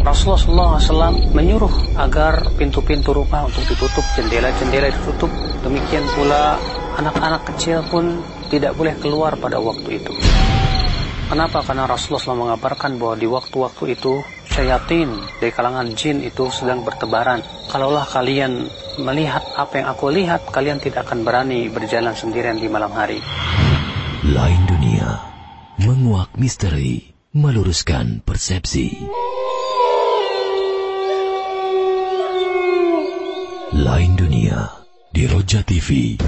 Rasulullah SAW menyuruh agar pintu-pintu rumah untuk ditutup, jendela-jendela ditutup. Demikian pula anak-anak kecil pun tidak boleh keluar pada waktu itu. Kenapa? Karena Rasulullah SAW mengabarkan bahwa di waktu-waktu itu syayatin dari kalangan jin itu sedang bertebaran. Kalaulah kalian melihat apa yang aku lihat, kalian tidak akan berani berjalan sendirian di malam hari. Lain dunia, menguak misteri, meluruskan persepsi. Lain dunia di Roja TV.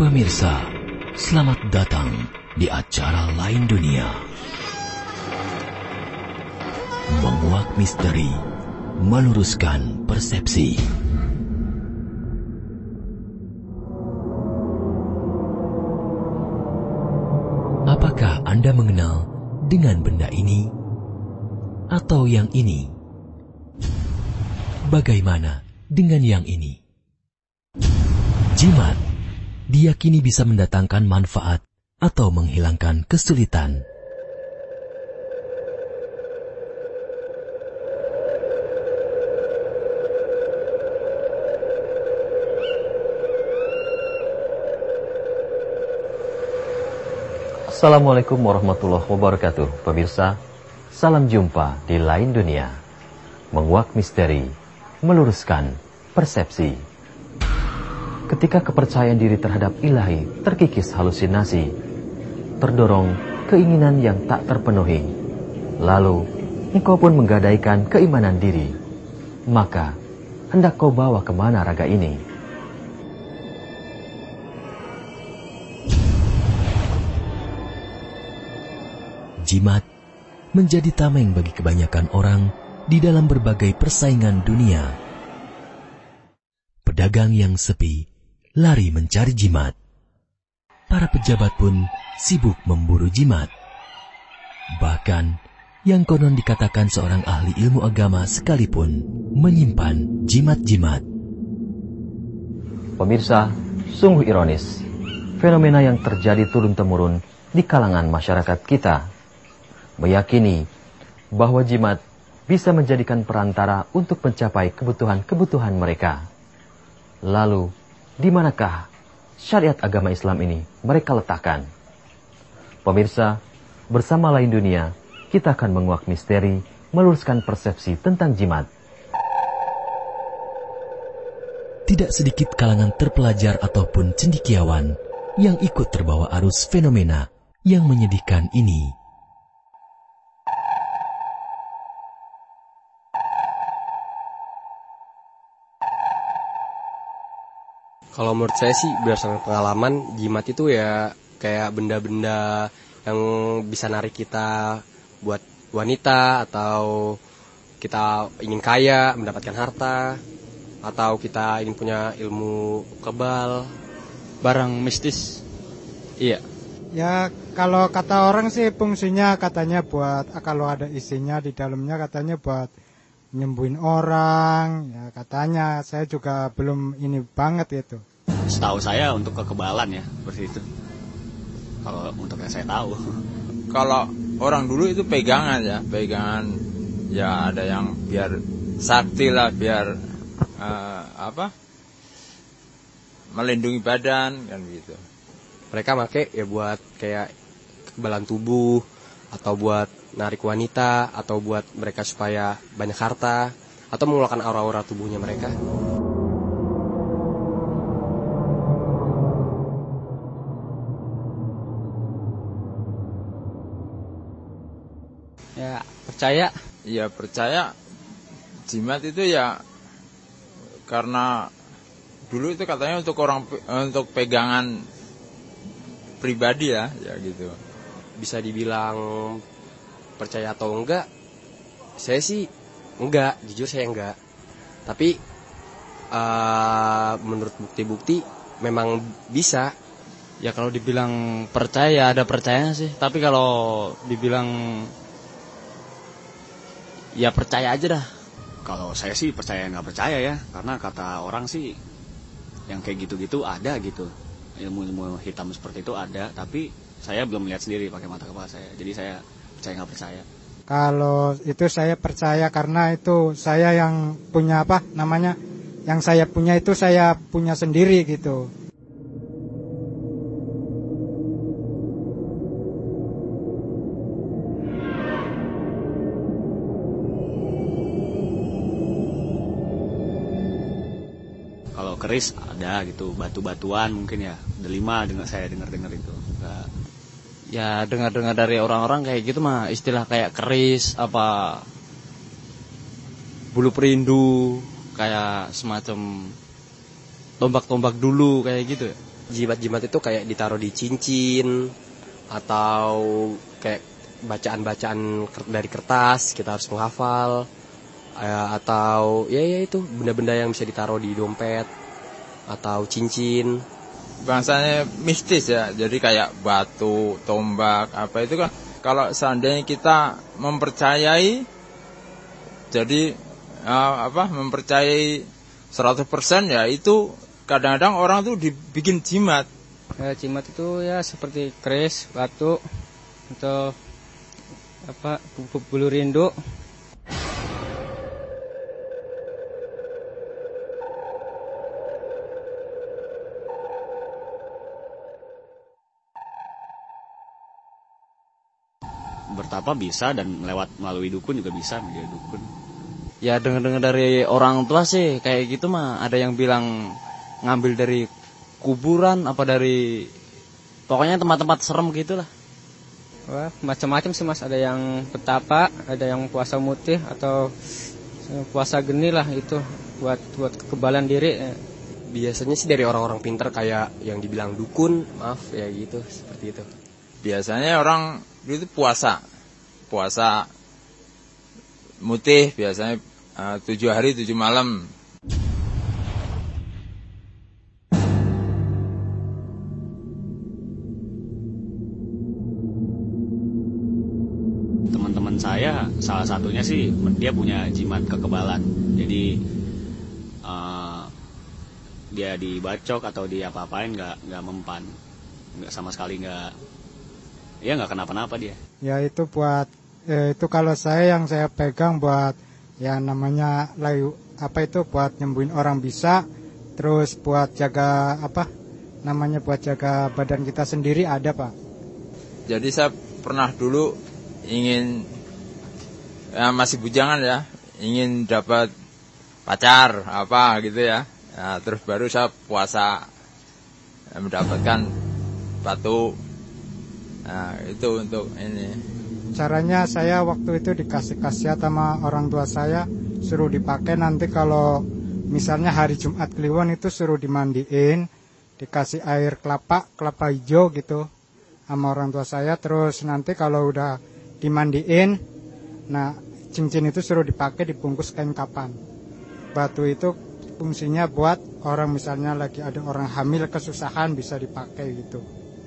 Pemirsa, selamat datang di acara lain dunia. Menguak misteri, meluruskan persepsi. Anda mengenal dengan benda ini atau yang ini? Bagaimana dengan yang ini? Jimat diyakini bisa mendatangkan manfaat atau menghilangkan kesulitan. Assalamualaikum warahmatullahi wabarakatuh. Pemirsa, salam jumpa di lain dunia. Menguak misteri, meluruskan persepsi. Ketika kepercayaan diri terhadap ilahi terkikis halusinasi Terdorong keinginan yang tak terpenuhi. Lalu, engkau pun menggadaikan keimanan diri. Maka, hendak kau bawa ke mana raga ini? Jimat menjadi tameng bagi kebanyakan orang di dalam berbagai persaingan dunia. Pedagang yang sepi lari mencari jimat. Para pejabat pun sibuk memburu jimat. Bahkan yang konon dikatakan seorang ahli ilmu agama sekalipun menyimpan jimat-jimat. Pemirsa, sungguh ironis. Fenomena yang terjadi turun-temurun di kalangan masyarakat kita meyakini bahwa jimat bisa menjadikan perantara untuk mencapai kebutuhan-kebutuhan mereka. Lalu, di manakah syariat agama Islam ini mereka letakkan? Pemirsa, bersama lain dunia, kita akan menguak misteri, meluruskan persepsi tentang jimat. Tidak sedikit kalangan terpelajar ataupun cendikiawan yang ikut terbawa arus fenomena yang menyedihkan ini. Kalau menurut saya sih berdasarkan pengalaman jimat itu ya kayak benda-benda yang bisa narik kita buat wanita atau kita ingin kaya, mendapatkan harta atau kita ingin punya ilmu kebal, barang mistis. Iya. Ya kalau kata orang sih fungsinya katanya buat kalau ada isinya di dalamnya katanya buat nyembuhin orang ya katanya. Saya juga belum ini banget itu. Setahu saya untuk kekebalan ya seperti itu. Kalau untuk yang saya tahu. Kalau orang dulu itu pegangan ya pegangan. Ya ada yang biar sakti lah biar uh, apa? Melindungi badan kan gitu. Mereka make ya buat kayak kekebalan tubuh atau buat narik wanita atau buat mereka supaya banyak harta atau mengeluarkan aura-aura tubuhnya mereka. Ya, percaya. Ya, percaya. Jimat itu ya karena dulu itu katanya untuk orang untuk pegangan pribadi ya, ya gitu. Bisa dibilang percaya atau enggak saya sih enggak jujur saya enggak. Tapi uh, menurut bukti-bukti memang bisa. Ya kalau dibilang percaya ada percaya sih. Tapi kalau dibilang ya percaya aja dah. Kalau saya sih percaya nggak percaya ya, karena kata orang sih yang kayak gitu-gitu ada gitu. Ilmu-ilmu hitam seperti itu ada, tapi saya belum lihat sendiri pakai mata kepala saya. Jadi saya percaya nggak percaya. Kalau itu saya percaya karena itu saya yang punya apa namanya, yang saya punya itu saya punya sendiri gitu. Kalau keris ada gitu, batu-batuan mungkin ya. Delima dengar saya dengar-dengar itu. Nggak- Ya dengar-dengar dari orang-orang kayak gitu mah istilah kayak keris apa bulu perindu kayak semacam tombak-tombak dulu kayak gitu ya. Jimat-jimat itu kayak ditaruh di cincin atau kayak bacaan-bacaan dari kertas kita harus menghafal Eh, atau ya ya itu benda-benda yang bisa ditaruh di dompet atau cincin Bangsanya mistis ya, jadi kayak batu, tombak, apa itu kan. Kalau seandainya kita mempercayai, jadi eh, apa mempercayai 100% ya itu kadang-kadang orang tuh dibikin jimat. Ya, jimat itu ya seperti keris, batu, atau apa bu- bu- bulu rindu. Bertapa bisa dan lewat melalui dukun juga bisa menjadi dukun. Ya dengar-dengar dari orang tua sih kayak gitu mah ada yang bilang ngambil dari kuburan apa dari pokoknya tempat-tempat serem gitulah. Wah, macam-macam sih mas. Ada yang petapa, ada yang puasa mutih atau puasa geni lah itu buat buat kekebalan diri. biasanya sih dari orang-orang pintar kayak yang dibilang dukun maaf ya gitu seperti itu Biasanya orang itu puasa, puasa mutih biasanya eh, tujuh hari tujuh malam. Teman-teman saya salah satunya sih dia punya jimat kekebalan. Jadi eh, dia dibacok atau diapa-apain nggak nggak mempan, nggak sama sekali nggak, ya nggak kenapa-napa dia. Ya itu buat eh, itu kalau saya yang saya pegang buat ya namanya layu apa itu buat nyembuhin orang bisa, terus buat jaga apa namanya buat jaga badan kita sendiri ada pak. Jadi saya pernah dulu ingin ya masih bujangan ya, ingin dapat pacar apa gitu ya. Nah, terus baru saya puasa ya, mendapatkan batu. Nah, itu untuk ini. Caranya saya waktu itu dikasih kasihat sama orang tua saya suruh dipakai nanti kalau misalnya hari Jumat Kliwon itu suruh dimandiin, dikasih air kelapa, kelapa hijau gitu sama orang tua saya terus nanti kalau udah dimandiin nah cincin itu suruh dipakai dibungkus kain kapan. Batu itu fungsinya buat orang misalnya lagi ada orang hamil kesusahan bisa dipakai gitu.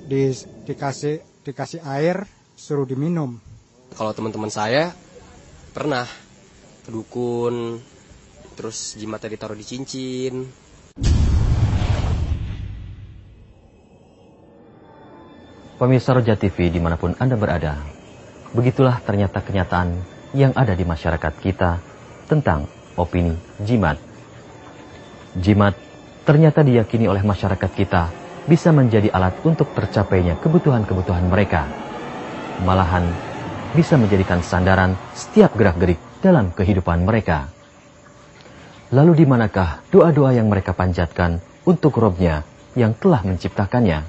Di, dikasih dikasih air suruh diminum. kalau teman-teman saya pernah ke dukun terus jimatnya ditaruh di cincin Pemirsa Roja TV di mana pun Anda berada, begitulah ternyata kenyataan yang ada di masyarakat kita tentang opini jimat. Jimat ternyata diyakini oleh masyarakat kita bisa menjadi alat untuk tercapainya kebutuhan-kebutuhan mereka. Malahan bisa menjadikan sandaran setiap gerak-gerik dalam kehidupan mereka. Lalu di manakah doa-doa yang mereka panjatkan untuk Robnya yang telah menciptakannya?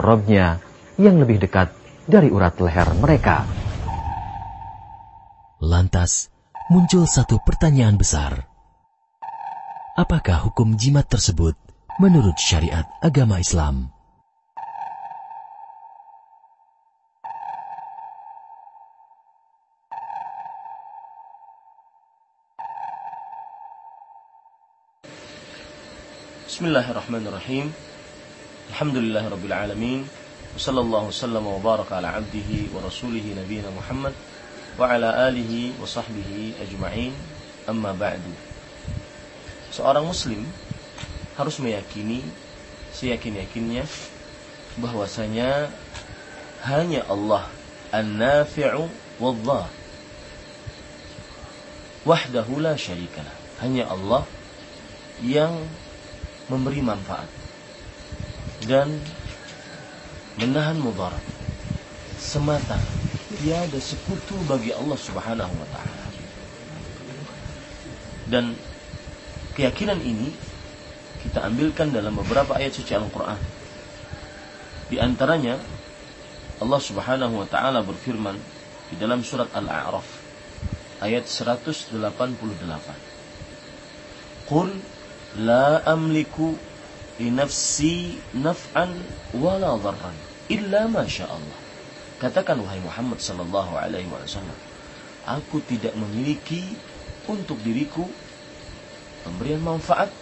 Robnya yang lebih dekat dari urat leher mereka. Lantas, muncul satu pertanyaan besar. Apakah hukum jimat tersebut menurut syariat agama Islam. Bismillahirrahmanirrahim. Alhamdulillahirabbil alamin. Wassallallahu wasallam wa baraka ala abdihi wa rasulih nabiyina Muhammad wa ala alihi wa sahbihi ajma'in. Amma ba'du. Seorang muslim harus meyakini seyakin-yakinnya bahwasanya hanya Allah An-Nafi'u Wadhah wahdahu la syarikalah. Hanya Allah yang memberi manfaat dan menahan mudarat semata tiada sekutu bagi Allah Subhanahu wa taala. Dan keyakinan ini kita ambilkan dalam beberapa ayat suci Al-Qur'an. Di antaranya Allah Subhanahu wa taala berfirman di dalam surat Al-A'raf ayat 188. Qul la amliku li nafsi naf'an wala dharran illa ma Allah. Katakan wahai Muhammad sallallahu alaihi wasallam, aku tidak memiliki untuk diriku pemberian manfaat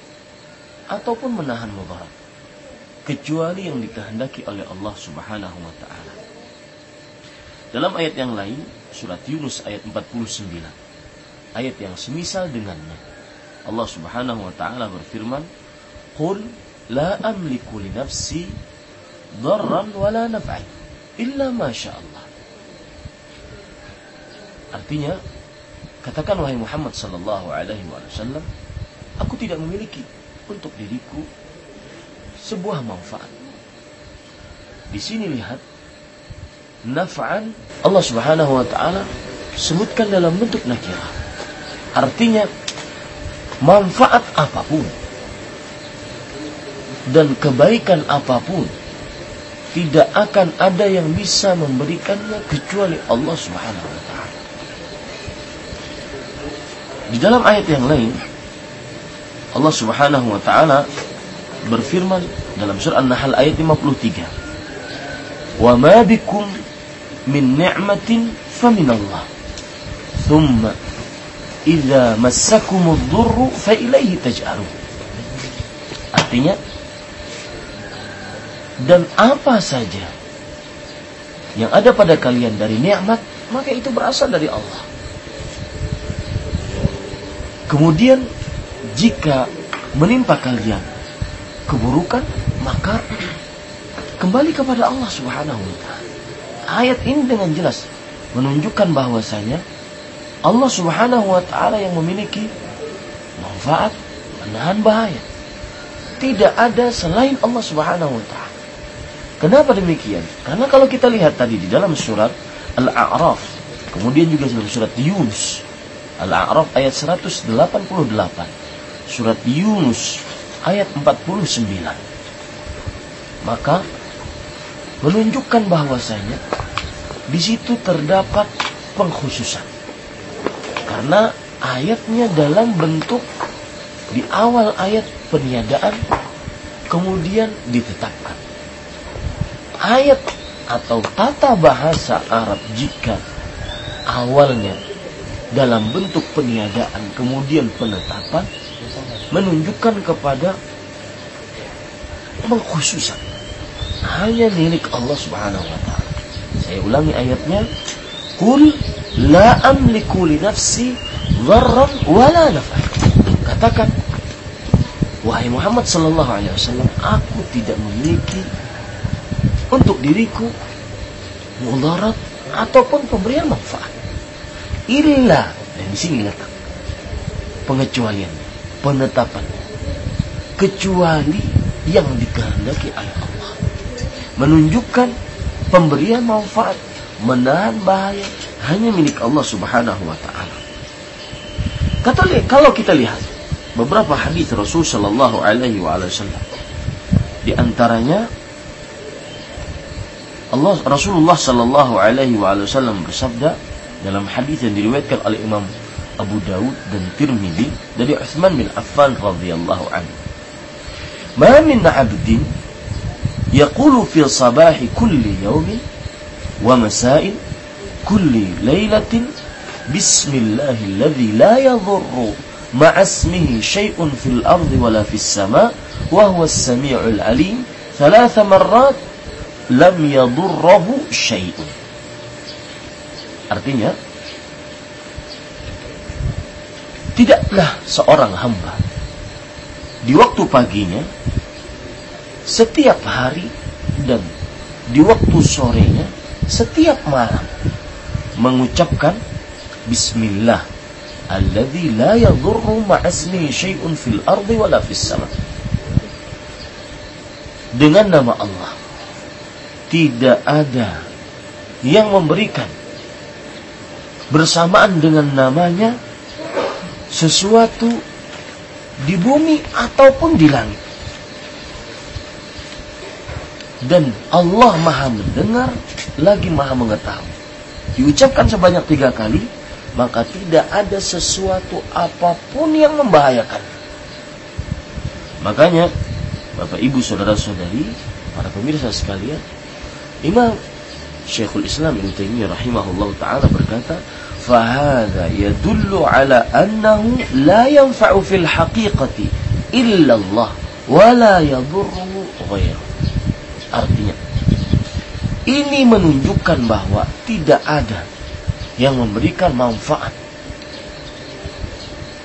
ataupun menahan mudarat kecuali yang dikehendaki oleh Allah Subhanahu wa taala. Dalam ayat yang lain, surat Yunus ayat 49, ayat yang semisal dengannya, Allah Subhanahu wa taala berfirman, "Qul la amliku li nafsi darran wala naf'an illa ma Allah." Artinya, katakan wahai Muhammad sallallahu alaihi wasallam, aku tidak memiliki untuk diriku sebuah manfaat. Di sini lihat naf'an Allah Subhanahu wa taala sebutkan dalam bentuk nakirah. Artinya manfaat apa pun dan kebaikan apa pun tidak akan ada yang bisa memberikannya kecuali Allah Subhanahu wa taala. Di dalam ayat yang lain Allah Subhanahu wa taala berfirman dalam surah An-Nahl ayat 53. "Wa ma bikum min ni'matin famin Allah. Thumma idza massakumud dhurru fa ilaihi taj'arun." Artinya dan apa saja yang ada pada kalian dari nikmat maka itu berasal dari Allah. Kemudian jika menimpa kalian keburukan, maka kembali kepada Allah Subhanahu wa taala. Ayat ini dengan jelas menunjukkan bahwasanya Allah Subhanahu wa taala yang memiliki manfaat, menahan bahaya. Tidak ada selain Allah Subhanahu wa taala. Kenapa demikian? Karena kalau kita lihat tadi di dalam surat Al-A'raf, kemudian juga dalam surat Yunus, Al-A'raf ayat 188, surat Yunus ayat 49. Maka menunjukkan bahwasanya di situ terdapat pengkhususan. Karena ayatnya dalam bentuk di awal ayat peniadaan kemudian ditetapkan. Ayat atau tata bahasa Arab jika awalnya dalam bentuk peniadaan kemudian penetapan menunjukkan kepada pengkhususan hanya milik Allah Subhanahu wa taala. Saya ulangi ayatnya, "Qul la amliku li nafsi dharran wala naf'an." Katakan, wahai Muhammad sallallahu alaihi wasallam, aku tidak memiliki untuk diriku mudarat ataupun pemberian manfaat. Illa dan di sini letak pengecualian penetapan. Kecuali yang dikehendaki oleh Allah. Menunjukkan pemberian manfaat menahan bahaya hanya milik Allah Subhanahu wa taala. Kata kalau kita lihat beberapa hadis Rasul sallallahu alaihi wasallam. Di antaranya Allah Rasulullah sallallahu alaihi wasallam bersabda dalam hadis yang diriwayatkan oleh Imam Abu Daud dan Tirmidzi dari Utsman bin Affan radhiyallahu anhu. Ma min 'abdin yaqulu fi sabah kulli yawm wa masa'i kulli lailatin bismillahilladzi la yadhurru مع اسمه شيء في الأرض ولا في السماء وهو السميع العليم ثلاث marrat lam يضره shay'un. Artinya, tidaklah seorang hamba di waktu paginya setiap hari dan di waktu sorenya setiap malam mengucapkan bismillah alladzi la yadurru ma'asmihi syai'un fil ardi wala fis sama. Dengan nama Allah tidak ada yang memberikan bersamaan dengan namanya sesuatu di bumi ataupun di langit. Dan Allah maha mendengar, lagi maha mengetahui. Diucapkan sebanyak tiga kali, maka tidak ada sesuatu apa pun yang membahayakan. Makanya, Bapak Ibu Saudara-saudari, para pemirsa sekalian, Imam Syekhul Islam Ibnu Taimiyah rahimahullah taala berkata, فهذا يدل على أنه لا ينفع في الحقيقة إلا الله ولا يضره غيره artinya ini menunjukkan bahwa tidak ada yang memberikan manfaat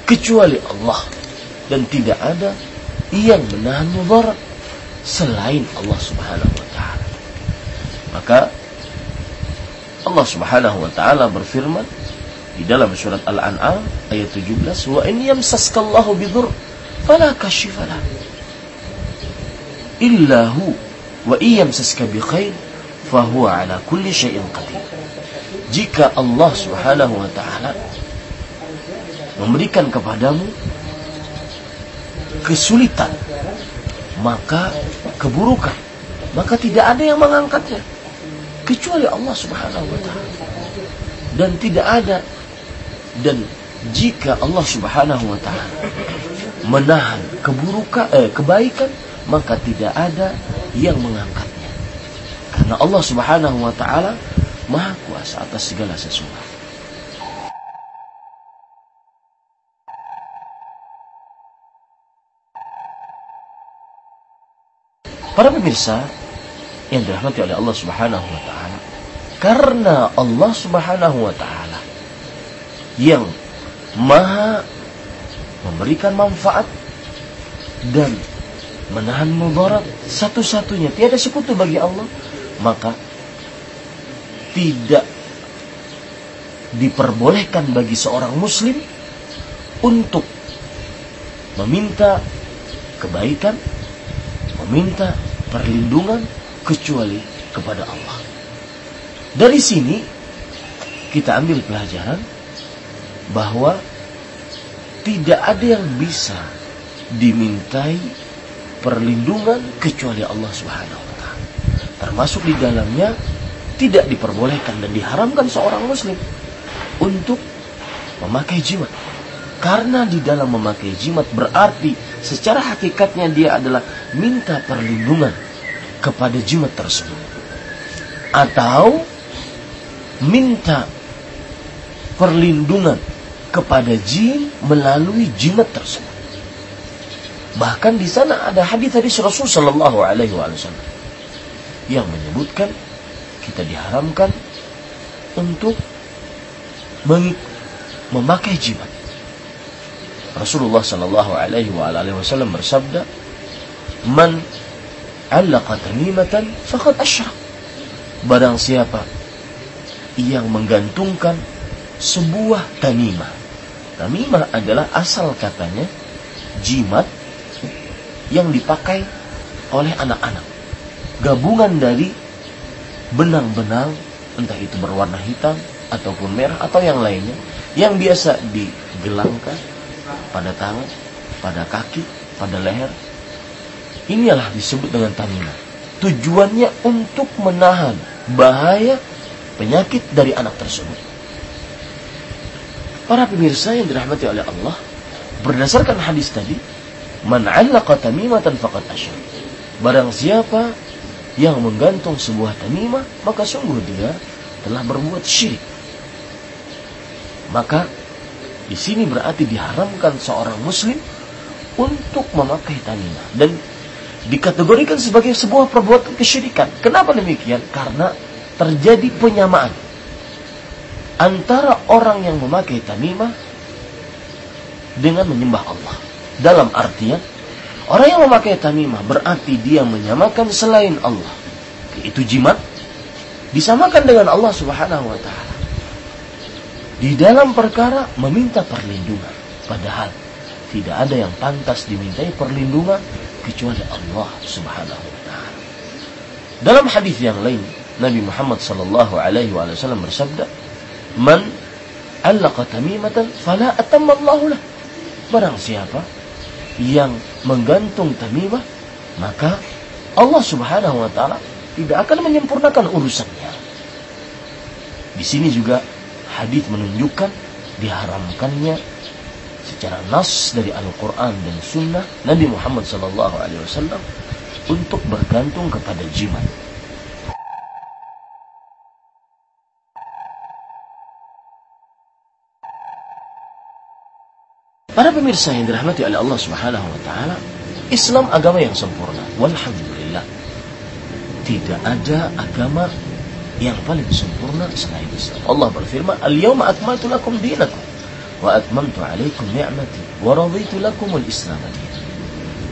kecuali Allah dan tidak ada yang menahan mudarat selain Allah Subhanahu wa taala. Maka Allah Subhanahu wa taala berfirman di dalam surat Al-An'am ayat 17 wa in yamsaskallahu bidur fala kashifalah illa hu wa in yamsaska bi khair fahuwa ala kulli syai'in qadir. Jika Allah Subhanahu wa taala memberikan kepadamu kesulitan maka keburukan maka tidak ada yang mengangkatnya kecuali Allah Subhanahu wa taala. Dan tidak ada dan jika Allah Subhanahu wa taala menahan keburukan eh, kebaikan maka tidak ada yang mengangkatnya. Karena Allah Subhanahu wa taala maha kuasa atas segala sesuatu. Para pemirsa yang dirahmati oleh Allah Subhanahu wa taala, karena Allah Subhanahu wa taala yang maha memberikan manfaat dan menahan mudarat satu-satunya. Tiada sekutu bagi Allah maka tidak diperbolehkan bagi seorang muslim untuk meminta kebaikan meminta perlindungan kecuali kepada Allah. Dari sini kita ambil pelajaran bahwa tidak ada yang bisa dimintai perlindungan kecuali Allah Subhanahu wa taala. Termasuk di dalamnya tidak diperbolehkan dan diharamkan seorang muslim untuk memakai jimat. Karena di dalam memakai jimat berarti secara hakikatnya dia adalah minta perlindungan kepada jimat tersebut. Atau minta perlindungan kepada jin melalui jimat tersebut. Bahkan di sana ada hadis-hadis Rasul Shallallahu Alaihi Wasallam yang menyebutkan kita diharamkan untuk memakai jimat. Rasulullah Shallallahu Alaihi Wasallam bersabda, "Man allaqa tamimatan faqad asyrak." Barang siapa yang menggantungkan sebuah tamimah Tamimah adalah asal katanya jimat yang dipakai oleh anak-anak. Gabungan dari benang-benang entah itu berwarna hitam ataupun merah atau yang lainnya yang biasa digelangkan pada tangan, pada kaki, pada leher. Inilah disebut dengan tamimah. Tujuannya untuk menahan bahaya penyakit dari anak tersebut. Para pemirsa yang dirahmati oleh Allah, berdasarkan hadis tadi, man 'allaqa tamimatan faqad asyrak. Barang siapa yang menggantung sebuah tamimah, maka sungguh dia telah berbuat syirik. Maka di sini berarti diharamkan seorang muslim untuk memakai tamimah dan dikategorikan sebagai sebuah perbuatan kesyirikan. Kenapa demikian? Karena terjadi penyamaan antara orang yang memakai tamimah dengan menyembah Allah. Dalam artian, orang yang memakai tamimah berarti dia menyamakan selain Allah. Itu jimat disamakan dengan Allah Subhanahu wa taala. Di dalam perkara meminta perlindungan, padahal tidak ada yang pantas dimintai perlindungan kecuali Allah Subhanahu wa taala. Dalam hadis yang lain, Nabi Muhammad sallallahu alaihi wasallam bersabda, "Man allaqa tamimatan fala atamma Allah lah." Barang siapa yang menggantung tamimah, maka Allah Subhanahu wa taala tidak akan menyempurnakan urusannya. Di sini juga hadis menunjukkan diharamkannya secara nas dari Al-Quran dan Sunnah Nabi Muhammad SAW untuk bergantung kepada jimat. Para pemirsa yang dirahmati oleh Allah Subhanahu wa taala, Islam agama yang sempurna. Walhamdulillah. Tidak ada agama yang paling sempurna selain Islam. Allah berfirman, "Al-yawma akmaltu lakum dinakum wa atmamtu 'alaikum ni'mati wa raditu lakum al-Islam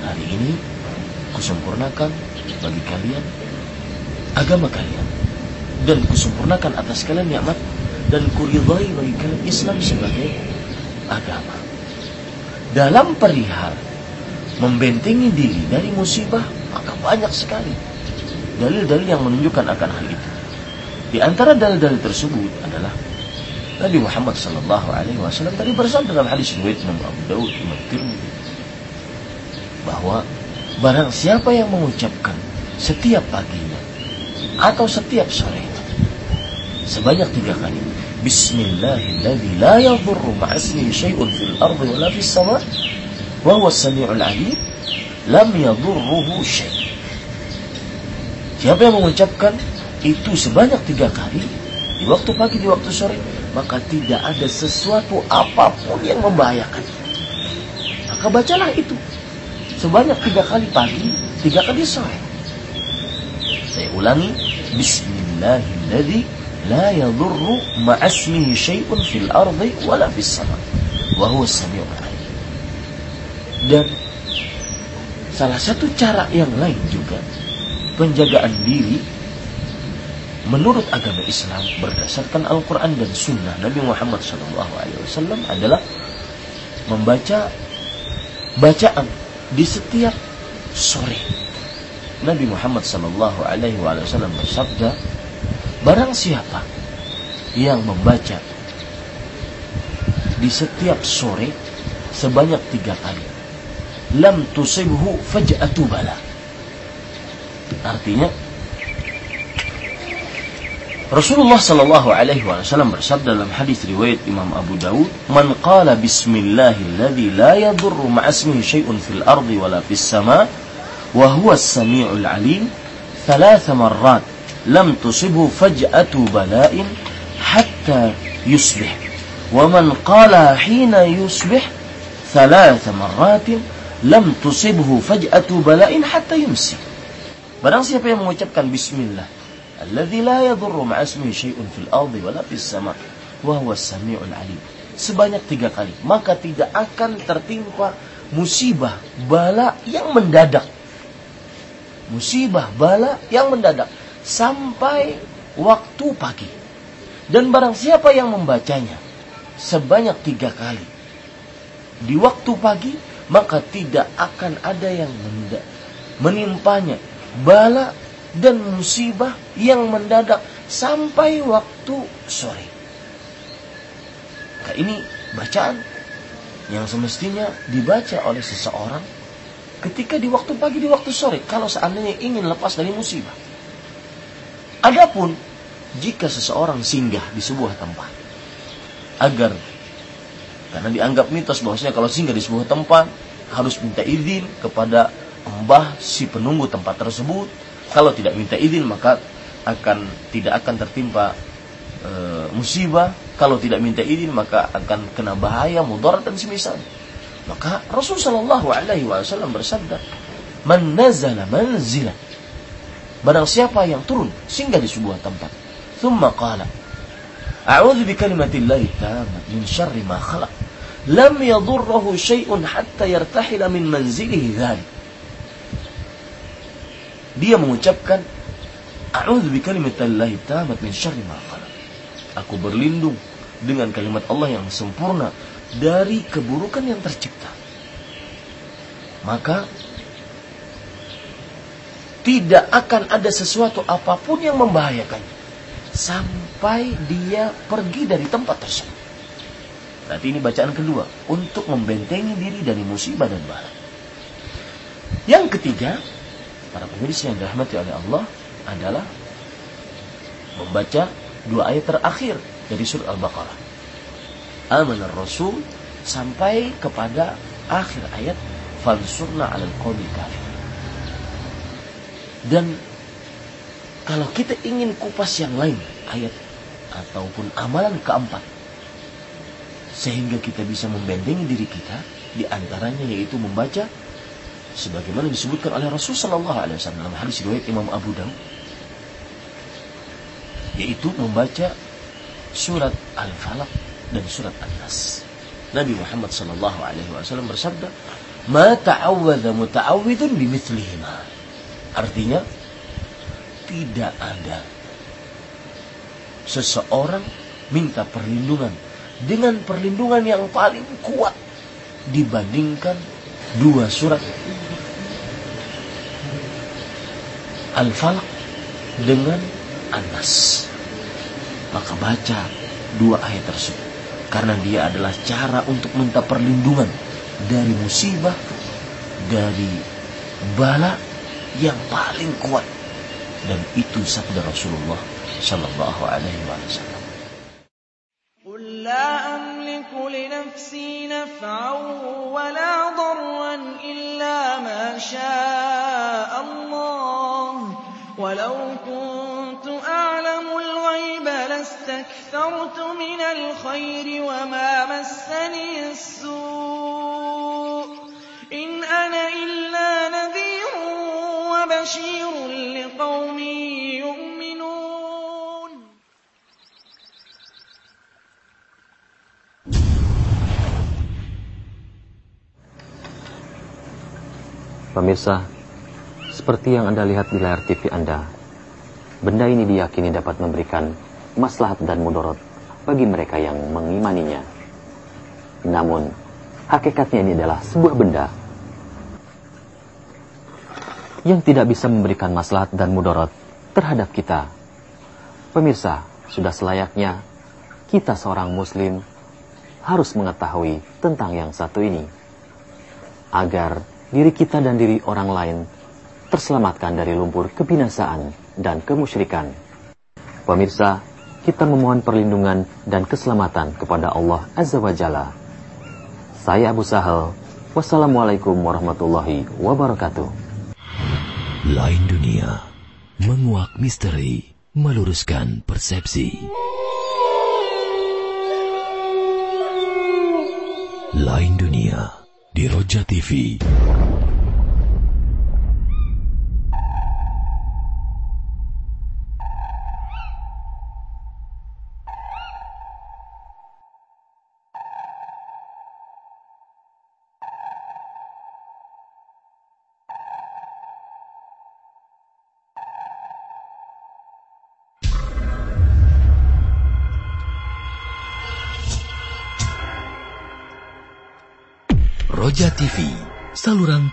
Hari ini kusempurnakan bagi kalian agama kalian dan kusempurnakan atas kalian nikmat dan kuridai bagi kalian Islam sebagai agama. Dalam perihal membentengi diri dari musibah maka banyak sekali dalil-dalil yang menunjukkan akan hal itu. Di antara dalil-dalil tersebut adalah Nabi Muhammad Sallallahu Alaihi Wasallam tadi bersabda dalam hadis riwayat Imam Abu Daud, Imam Tirmidzi bahwa barang siapa yang mengucapkan setiap paginya atau setiap sore sebanyak tiga kali Bismillahilladzi la yadurru ma'asmihi syai'un fil ardi wala fis sama. Wa huwa as-sami'ul 'alim. Lam yadurruhu syai' Siapa yang mengucapkan itu sebanyak tiga kali di waktu pagi di waktu sore maka tidak ada sesuatu apa pun yang membahayakan. Maka bacalah itu. Sebanyak tiga kali pagi tiga kali sore. Saya ulangi. Bismillahirrahmanirrahim la yadurru ma'asmihi syai'un fil ardi wala fis sama wa huwa samiul alim dan salah satu cara yang lain juga penjagaan diri menurut agama Islam berdasarkan Al-Quran dan Sunnah Nabi Muhammad SAW adalah membaca bacaan di setiap sore. Nabi Muhammad SAW bersabda, Barang siapa yang membaca di setiap sore sebanyak tiga kali. Lam tusibhu faj'atu bala. Artinya Rasulullah Shallallahu Alaihi Wasallam bersabda dalam hadis riwayat Imam Abu Dawud, "Man qala Bismillahilladzi la yadurru ma'asmihi syai'un fil ardi wala fis sama, wa huwa as-sami'ul 'alim, thalath marrat, lam tusibhu faj'atu bala'in hatta yusbih. Wa man qala hina yusbih thalatha marratin lam tusibhu faj'atu bala'in hatta yumsi. Barang siapa yang mengucapkan bismillah Alladhi la yadurru ma'asmi syai'un fil ardi wala fis sama' wa huwa samiul alim. Sebanyak tiga kali maka tidak akan tertimpa musibah bala yang mendadak. Musibah bala yang mendadak sampai waktu pagi. Dan barang siapa yang membacanya sebanyak tiga kali di waktu pagi, maka tidak akan ada yang menimpanya bala dan musibah yang mendadak sampai waktu sore. Nah, ini bacaan yang semestinya dibaca oleh seseorang ketika di waktu pagi di waktu sore kalau seandainya ingin lepas dari musibah. Adapun jika seseorang singgah di sebuah tempat agar karena dianggap mitos bahwasanya kalau singgah di sebuah tempat harus minta izin kepada mbah si penunggu tempat tersebut kalau tidak minta izin maka akan tidak akan tertimpa e, musibah. Kalau tidak minta izin maka akan kena bahaya, mudarat dan semisal. Maka Rasulullah Shallallahu Alaihi Wasallam bersabda, "Man nazala manzila." Barang siapa yang turun singgah di sebuah tempat, thumma qala, "A'udzu bi kalimatillahi tammat min syarri ma khalaq." lam yadurruhu syai'un hatta yartahila min manzilihi dhalik. Dia mengucapkan A'udzu bikalimatillahi tammat min syarri ma khalaq. Aku berlindung dengan kalimat Allah yang sempurna dari keburukan yang tercipta. Maka tidak akan ada sesuatu apa pun yang membahayakannya sampai dia pergi dari tempat tersebut. Berarti ini bacaan kedua untuk membentengi diri dari musibah dan bahaya. Yang ketiga, para pemirsa yang dirahmati oleh Allah adalah membaca dua ayat terakhir dari surah Al-Baqarah. Amanar Rasul sampai kepada akhir ayat fansurna 'alal qawmi kafir. Dan kalau kita ingin kupas yang lain, ayat ataupun amalan keempat, sehingga kita bisa membendengi diri kita, di antaranya yaitu membaca sebagaimana disebutkan oleh Rasul Shallallahu Alaihi Wasallam dalam hadis riwayat Imam Abu Dawud, yaitu membaca surat Al-Falaq dan surat An-Nas. Nabi Muhammad Shallallahu Alaihi Wasallam bersabda, "Ma ta'awwadha muta'awwidun bimithlihima." Artinya tidak ada seseorang minta perlindungan dengan perlindungan yang paling kuat dibandingkan dua surat Al-Falaq dengan An-Nas. Maka baca dua ayat tersebut karena dia adalah cara untuk minta perlindungan dari musibah, dari bala yang paling kuat. Dan itu sabda Rasulullah sallallahu alaihi wasallam. قل لا أملك لنفسي نفعا ولا ضرا إلا ما شاء الله ولو كنت أعلم الغيب لاستكثرت من الخير وما مسني السوء وبشير لقوم يؤمنون Pemirsa, seperti yang Anda lihat di layar TV Anda, benda ini diyakini dapat memberikan maslahat dan mudorot bagi mereka yang mengimaninya. Namun, hakikatnya ini adalah sebuah benda yang tidak bisa memberikan maslahat dan mudorot terhadap kita. Pemirsa, sudah selayaknya kita seorang muslim harus mengetahui tentang yang satu ini. Agar diri kita dan diri orang lain terselamatkan dari lumpur kebinasaan dan kemusyrikan. Pemirsa, kita memohon perlindungan dan keselamatan kepada Allah Azza wa Jalla. Saya Abu Sahal. Wassalamualaikum warahmatullahi wabarakatuh. Lain dunia, menguak misteri, meluruskan persepsi. Lain dunia di Roja TV.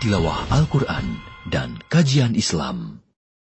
Tilawah Al-Quran dan kajian Islam.